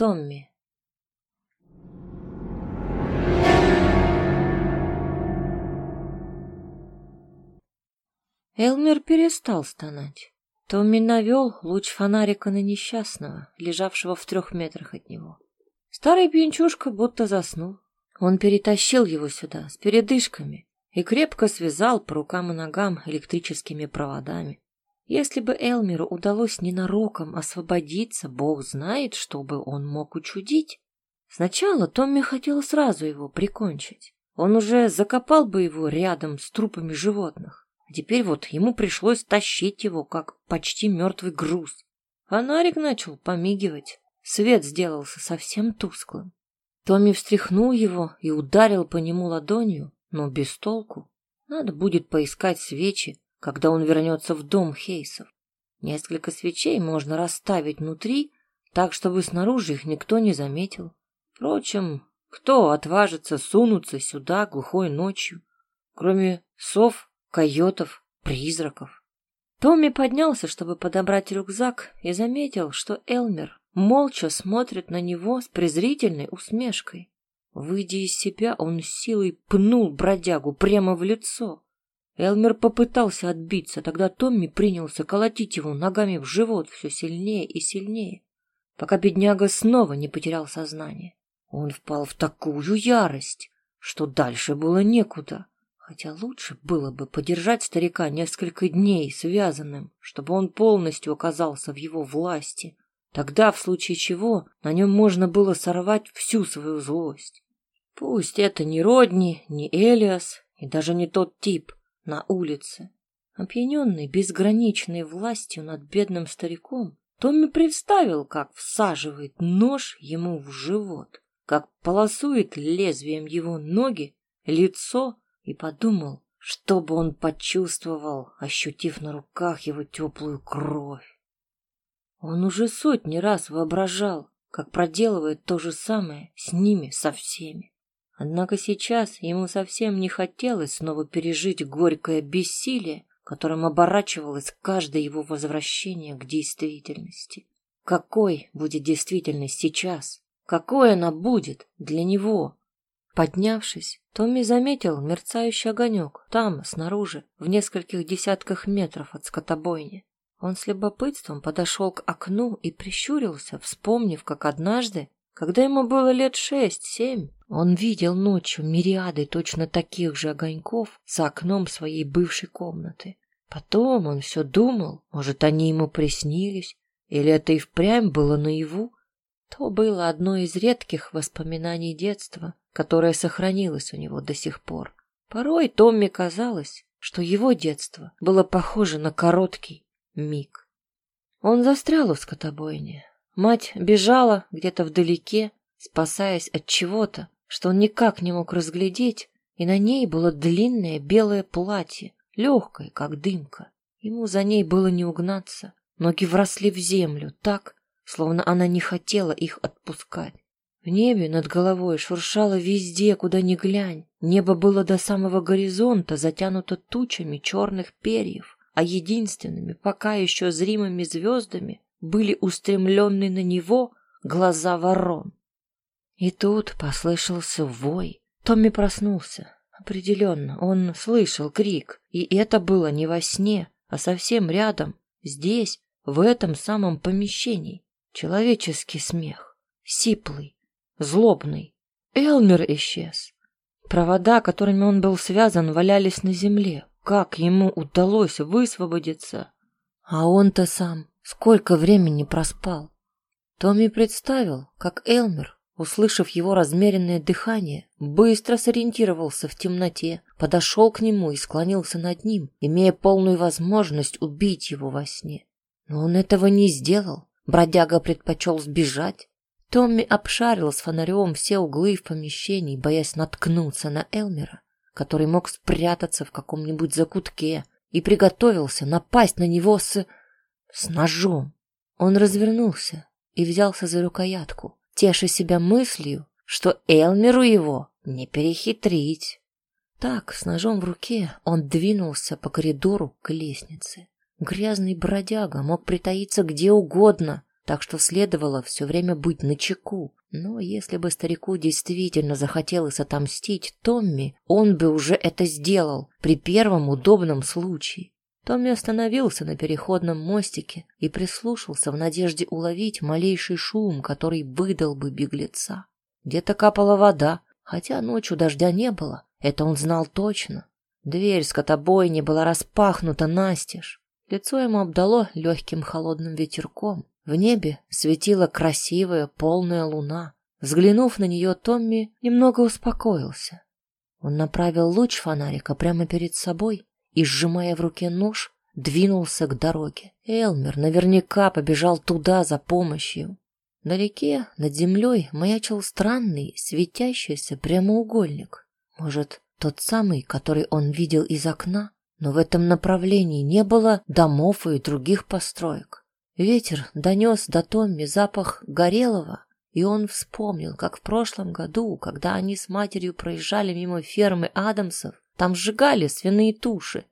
Томми. Элмер перестал стонать. Томми навел луч фонарика на несчастного, лежавшего в трех метрах от него. Старый пьянчушка будто заснул. Он перетащил его сюда с передышками и крепко связал по рукам и ногам электрическими проводами. Если бы Элмеру удалось ненароком освободиться, бог знает, что бы он мог учудить. Сначала Томми хотел сразу его прикончить. Он уже закопал бы его рядом с трупами животных. А теперь вот ему пришлось тащить его, как почти мертвый груз. Фонарик начал помигивать. Свет сделался совсем тусклым. Томми встряхнул его и ударил по нему ладонью, но без толку. Надо будет поискать свечи, когда он вернется в дом Хейсов. Несколько свечей можно расставить внутри, так, чтобы снаружи их никто не заметил. Впрочем, кто отважится сунуться сюда глухой ночью, кроме сов, койотов, призраков? Томми поднялся, чтобы подобрать рюкзак, и заметил, что Элмер молча смотрит на него с презрительной усмешкой. Выйдя из себя, он силой пнул бродягу прямо в лицо. Элмер попытался отбиться, тогда Томми принялся колотить его ногами в живот все сильнее и сильнее, пока бедняга снова не потерял сознание. Он впал в такую ярость, что дальше было некуда, хотя лучше было бы подержать старика несколько дней связанным, чтобы он полностью оказался в его власти. Тогда, в случае чего, на нем можно было сорвать всю свою злость. Пусть это не Родни, не Элиас и даже не тот тип, на улице. Опьяненный безграничной властью над бедным стариком, Томми представил, как всаживает нож ему в живот, как полосует лезвием его ноги, лицо, и подумал, что бы он почувствовал, ощутив на руках его теплую кровь. Он уже сотни раз воображал, как проделывает то же самое с ними, со всеми. Однако сейчас ему совсем не хотелось снова пережить горькое бессилие, которым оборачивалось каждое его возвращение к действительности. Какой будет действительность сейчас? Какой она будет для него? Поднявшись, Томми заметил мерцающий огонек там, снаружи, в нескольких десятках метров от скотобойни. Он с любопытством подошел к окну и прищурился, вспомнив, как однажды когда ему было лет шесть-семь, он видел ночью мириады точно таких же огоньков за окном своей бывшей комнаты. Потом он все думал, может, они ему приснились, или это и впрямь было наяву. То было одно из редких воспоминаний детства, которое сохранилось у него до сих пор. Порой Томми казалось, что его детство было похоже на короткий миг. Он застрял у скотобойни, Мать бежала где-то вдалеке, спасаясь от чего-то, что он никак не мог разглядеть, и на ней было длинное белое платье, легкое, как дымка. Ему за ней было не угнаться. Ноги вросли в землю так, словно она не хотела их отпускать. В небе над головой шуршало везде, куда ни глянь. Небо было до самого горизонта затянуто тучами черных перьев, а единственными, пока еще зримыми звездами были устремлены на него глаза ворон. И тут послышался вой. Томми проснулся. Определенно, он слышал крик, и это было не во сне, а совсем рядом, здесь, в этом самом помещении. Человеческий смех, сиплый, злобный. Элмер исчез. Провода, которыми он был связан, валялись на земле. Как ему удалось высвободиться? А он-то сам Сколько времени проспал? Томми представил, как Элмер, услышав его размеренное дыхание, быстро сориентировался в темноте, подошел к нему и склонился над ним, имея полную возможность убить его во сне. Но он этого не сделал. Бродяга предпочел сбежать. Томми обшарил с фонарем все углы в помещении, боясь наткнуться на Элмера, который мог спрятаться в каком-нибудь закутке, и приготовился напасть на него с с ножом. Он развернулся и взялся за рукоятку, теша себя мыслью, что Элмеру его не перехитрить. Так, с ножом в руке, он двинулся по коридору к лестнице. Грязный бродяга мог притаиться где угодно, так что следовало все время быть начеку. Но если бы старику действительно захотелось отомстить Томми, он бы уже это сделал при первом удобном случае. Томми остановился на переходном мостике и прислушался в надежде уловить малейший шум, который выдал бы беглеца. Где-то капала вода, хотя ночью дождя не было, это он знал точно. Дверь скотобойни была распахнута настежь. Лицо ему обдало легким холодным ветерком. В небе светила красивая полная луна. Взглянув на нее, Томми немного успокоился. Он направил луч фонарика прямо перед собой и, сжимая в руке нож, двинулся к дороге. Элмер наверняка побежал туда за помощью. Вдалеке, над землей, маячил странный, светящийся прямоугольник. Может, тот самый, который он видел из окна? Но в этом направлении не было домов и других построек. Ветер донес до Томми запах горелого, и он вспомнил, как в прошлом году, когда они с матерью проезжали мимо фермы Адамсов, там сжигали свиные туши.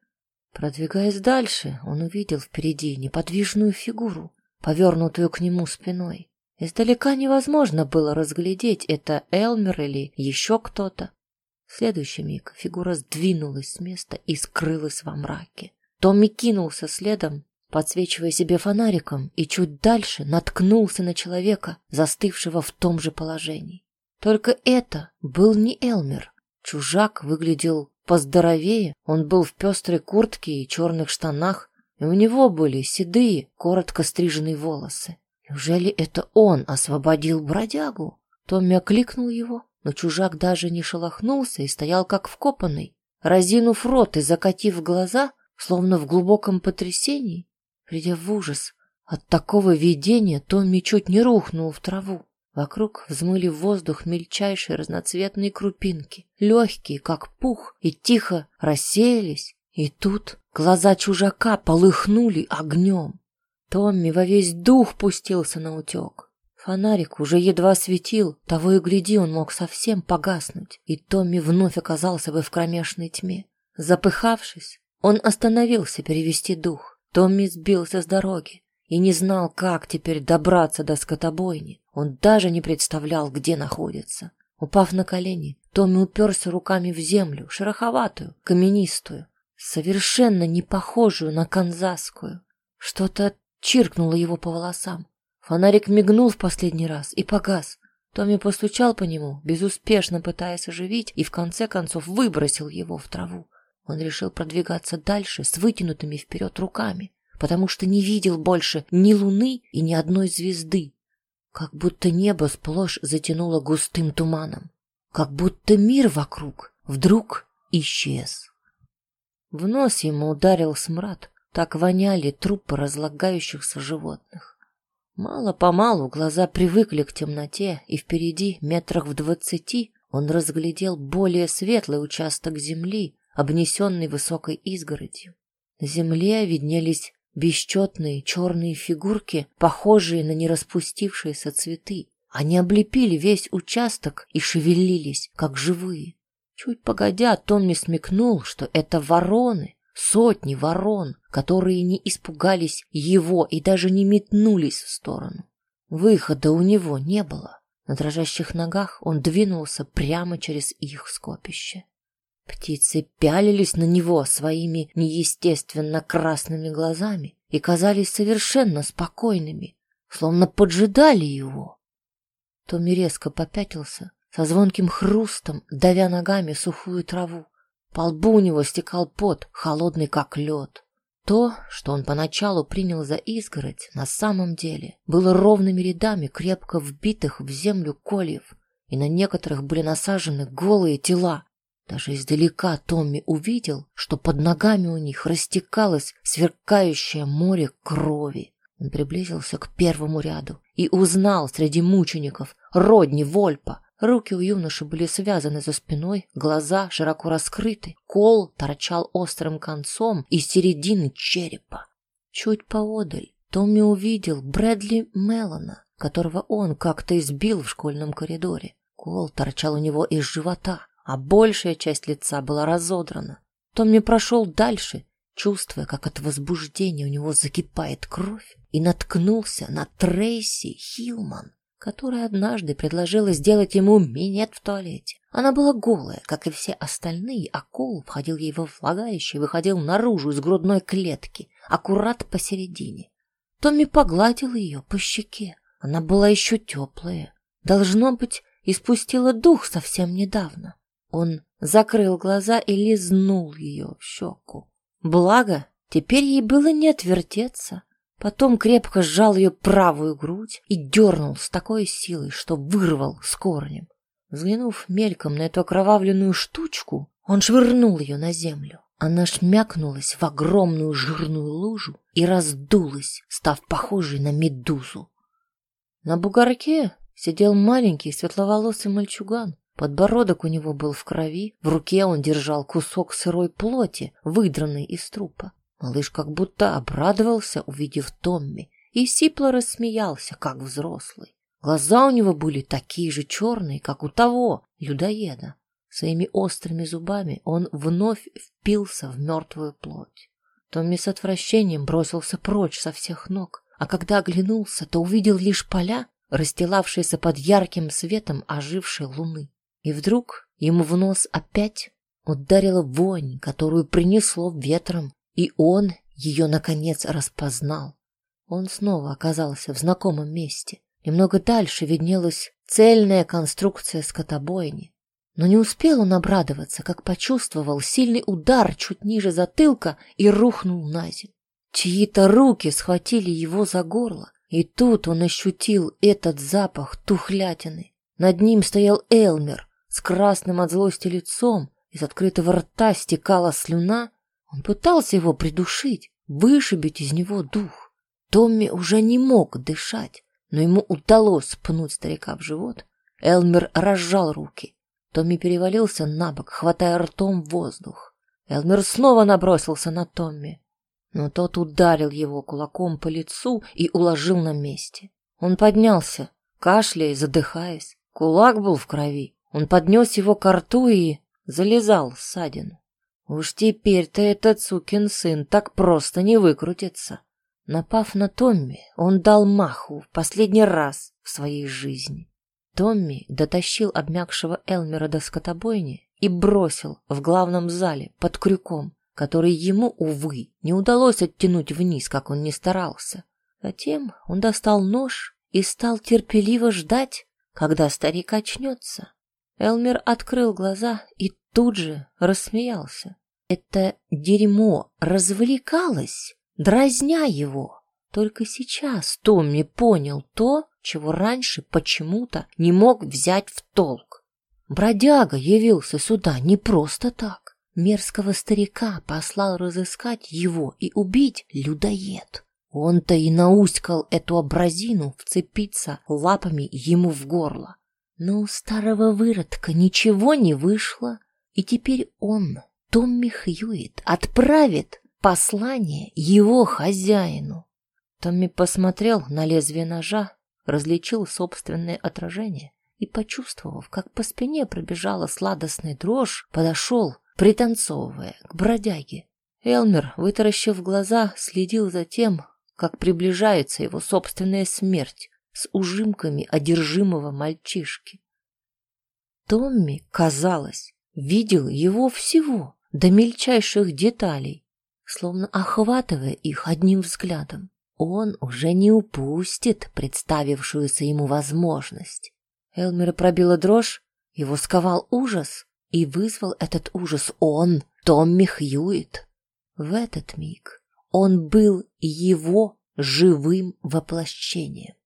Продвигаясь дальше, он увидел впереди неподвижную фигуру, повернутую к нему спиной. Издалека невозможно было разглядеть, это Элмер или еще кто-то. В следующий миг фигура сдвинулась с места и скрылась во мраке. Томми кинулся следом, подсвечивая себе фонариком, и чуть дальше наткнулся на человека, застывшего в том же положении. Только это был не Элмер. Чужак выглядел поздоровее, он был в пестрой куртке и черных штанах, и у него были седые, коротко стриженные волосы. Неужели это он освободил бродягу? Томми окликнул его, но чужак даже не шелохнулся и стоял как вкопанный, разинув рот и закатив глаза, словно в глубоком потрясении. Придя в ужас от такого видения, Томми чуть не рухнул в траву. Вокруг взмыли в воздух мельчайшие разноцветные крупинки, легкие, как пух, и тихо рассеялись. И тут глаза чужака полыхнули огнем. Томми во весь дух пустился на утек. Фонарик уже едва светил, того и гляди, он мог совсем погаснуть, и Томми вновь оказался бы в кромешной тьме. Запыхавшись, он остановился перевести дух. Томми сбился с дороги и не знал, как теперь добраться до скотобойни. Он даже не представлял, где находится. Упав на колени, Томми уперся руками в землю, шероховатую, каменистую, совершенно не похожую на канзасскую. Что-то чиркнуло его по волосам. Фонарик мигнул в последний раз и погас. Томми постучал по нему, безуспешно пытаясь оживить, и в конце концов выбросил его в траву. Он решил продвигаться дальше с вытянутыми вперед руками, потому что не видел больше ни луны и ни одной звезды. Как будто небо сплошь затянуло густым туманом. Как будто мир вокруг вдруг исчез. В нос ему ударил смрад, так воняли трупы разлагающихся животных. Мало-помалу глаза привыкли к темноте, и впереди, метрах в двадцати, он разглядел более светлый участок земли, обнесенный высокой изгородью. На земле виднелись бесчетные черные фигурки, похожие на нераспустившиеся цветы. Они облепили весь участок и шевелились, как живые. Чуть погодя, Томми смекнул, что это вороны, сотни ворон, которые не испугались его и даже не метнулись в сторону. Выхода у него не было. На дрожащих ногах он двинулся прямо через их скопище. Птицы пялились на него своими неестественно красными глазами и казались совершенно спокойными, словно поджидали его. Томми резко попятился, со звонким хрустом, давя ногами сухую траву. По лбу у него стекал пот, холодный как лед. То, что он поначалу принял за изгородь, на самом деле было ровными рядами крепко вбитых в землю кольев, и на некоторых были насажены голые тела, даже издалека Томми увидел, что под ногами у них растекалось сверкающее море крови. Он приблизился к первому ряду и узнал среди мучеников Родни Вольпа. Руки у юноши были связаны за спиной, глаза широко раскрыты, кол торчал острым концом из середины черепа. Чуть поодаль Томми увидел Брэдли Меллона, которого он как-то избил в школьном коридоре. Кол торчал у него из живота, а большая часть лица была разодрана. Томми прошел дальше, чувствуя, как от возбуждения у него закипает кровь, и наткнулся на Трейси Хилман, которая однажды предложила сделать ему минет в туалете. Она была голая, как и все остальные, а кол входил ей во влагалище и выходил наружу из грудной клетки, аккурат посередине. Томми погладил ее по щеке. Она была еще теплая. Должно быть, испустила дух совсем недавно. Он закрыл глаза и лизнул ее в щеку. Благо, теперь ей было не отвертеться. Потом крепко сжал ее правую грудь и дернул с такой силой, что вырвал с корнем. Взглянув мельком на эту окровавленную штучку, он швырнул ее на землю. Она шмякнулась в огромную жирную лужу и раздулась, став похожей на медузу. На бугорке сидел маленький светловолосый мальчуган. Подбородок у него был в крови, в руке он держал кусок сырой плоти, выдранный из трупа. Малыш как будто обрадовался, увидев Томми, и сипло рассмеялся, как взрослый. Глаза у него были такие же черные, как у того, людоеда. Своими острыми зубами он вновь впился в мертвую плоть. Томми с отвращением бросился прочь со всех ног, а когда оглянулся, то увидел лишь поля, расстилавшиеся под ярким светом ожившей луны. И вдруг ему в нос опять ударила вонь, которую принесло ветром, и он ее, наконец, распознал. Он снова оказался в знакомом месте. Немного дальше виднелась цельная конструкция скотобойни. Но не успел он обрадоваться, как почувствовал сильный удар чуть ниже затылка и рухнул на землю. Чьи-то руки схватили его за горло, и тут он ощутил этот запах тухлятины. Над ним стоял Элмер с красным от злости лицом, из открытого рта стекала слюна, он пытался его придушить, вышибить из него дух. Томми уже не мог дышать, но ему удалось пнуть старика в живот. Элмер разжал руки. Томми перевалился на бок, хватая ртом воздух. Элмер снова набросился на Томми, но тот ударил его кулаком по лицу и уложил на месте. Он поднялся, кашляя и задыхаясь. Кулак был в крови. Он поднес его к рту и залезал в ссадину. Уж теперь-то этот сукин сын так просто не выкрутится. Напав на Томми, он дал маху в последний раз в своей жизни. Томми дотащил обмякшего Элмера до скотобойни и бросил в главном зале под крюком, который ему, увы, не удалось оттянуть вниз, как он не старался. Затем он достал нож и стал терпеливо ждать, когда старик очнется. Элмер открыл глаза и тут же рассмеялся. Это дерьмо развлекалось, дразня его. Только сейчас Томми понял то, чего раньше почему-то не мог взять в толк. Бродяга явился сюда не просто так. Мерзкого старика послал разыскать его и убить людоед. Он-то и науськал эту образину вцепиться лапами ему в горло. Но у старого выродка ничего не вышло, и теперь он, Томми Хьюит, отправит послание его хозяину. Томми посмотрел на лезвие ножа, различил собственное отражение и, почувствовав, как по спине пробежала сладостная дрожь, подошел, пританцовывая, к бродяге. Элмер, вытаращив глаза, следил за тем, как приближается его собственная смерть с ужимками одержимого мальчишки. Томми, казалось, видел его всего, до мельчайших деталей, словно охватывая их одним взглядом. Он уже не упустит представившуюся ему возможность. Элмера пробила дрожь, его сковал ужас, и вызвал этот ужас он, Томми Хьюит. В этот миг он был его живым воплощением.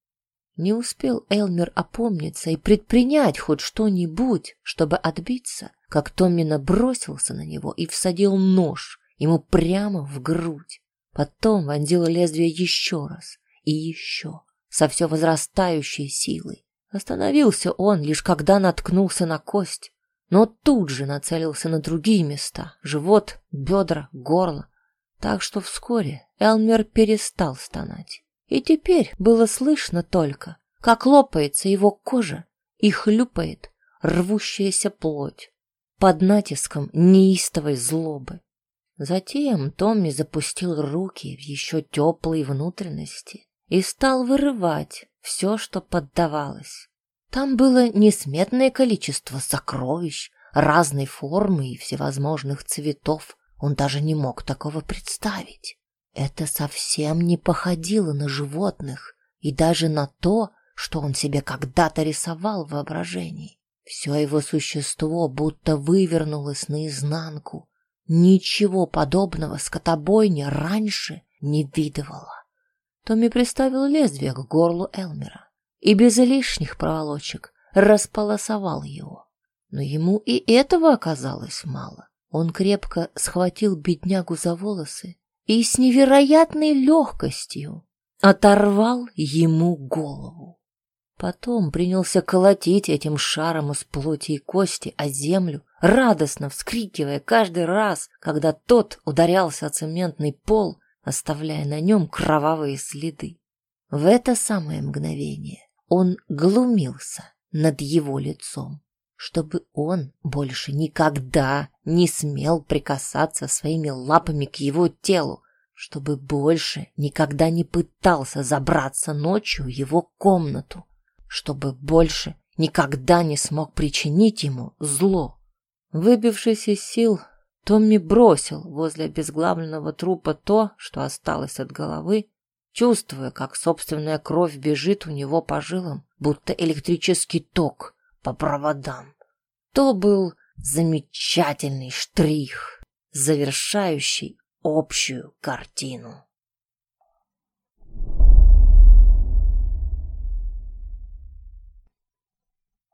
Не успел Элмер опомниться и предпринять хоть что-нибудь, чтобы отбиться, как Томми набросился на него и всадил нож ему прямо в грудь. Потом вонзил лезвие еще раз и еще, со все возрастающей силой. Остановился он, лишь когда наткнулся на кость, но тут же нацелился на другие места — живот, бедра, горло. Так что вскоре Элмер перестал стонать. И теперь было слышно только, как лопается его кожа и хлюпает рвущаяся плоть под натиском неистовой злобы. Затем Томми запустил руки в еще теплые внутренности и стал вырывать все, что поддавалось. Там было несметное количество сокровищ, разной формы и всевозможных цветов. Он даже не мог такого представить. Это совсем не походило на животных и даже на то, что он себе когда-то рисовал в воображении. Все его существо будто вывернулось наизнанку. Ничего подобного скотобойня раньше не видывала. Томми приставил лезвие к горлу Элмера и без лишних проволочек располосовал его. Но ему и этого оказалось мало. Он крепко схватил беднягу за волосы и с невероятной легкостью оторвал ему голову. Потом принялся колотить этим шаром из плоти и кости о землю, радостно вскрикивая каждый раз, когда тот ударялся о цементный пол, оставляя на нем кровавые следы. В это самое мгновение он глумился над его лицом, чтобы он больше никогда не смел прикасаться своими лапами к его телу, чтобы больше никогда не пытался забраться ночью в его комнату, чтобы больше никогда не смог причинить ему зло. Выбившись из сил, Томми бросил возле обезглавленного трупа то, что осталось от головы, чувствуя, как собственная кровь бежит у него по жилам, будто электрический ток по проводам. То был замечательный штрих, завершающий общую картину.